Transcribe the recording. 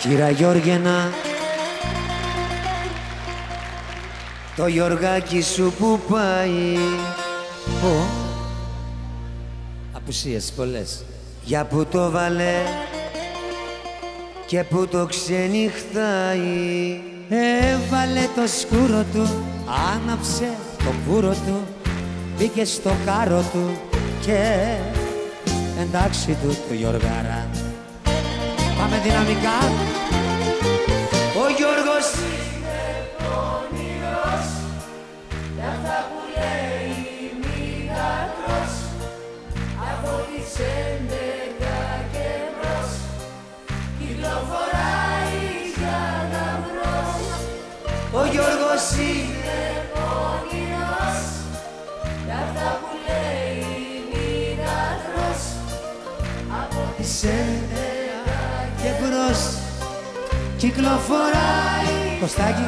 Κύρα Γιώργενα Το Γιωργάκι σου που πάει. Πού Απουσίες πολλές. Για που το βάλε Και που το ξενυχτάει. Έβαλε το σκούρο του Άναψε το κούρο του Μπήκε στο κάρο του Και εντάξει του το Γιωργάρα Πάμε δυναμικά. Αυτά που λέει μην ακρός Από τις έντεκα και μπρος Κυκλοφοράει για γαμπρός Ο Γιώργος είναι πονηρός Κι αυτά που λέει μην ακρός Από τις έντεκα και μπρος κυκλοφοράει. Κωστάκι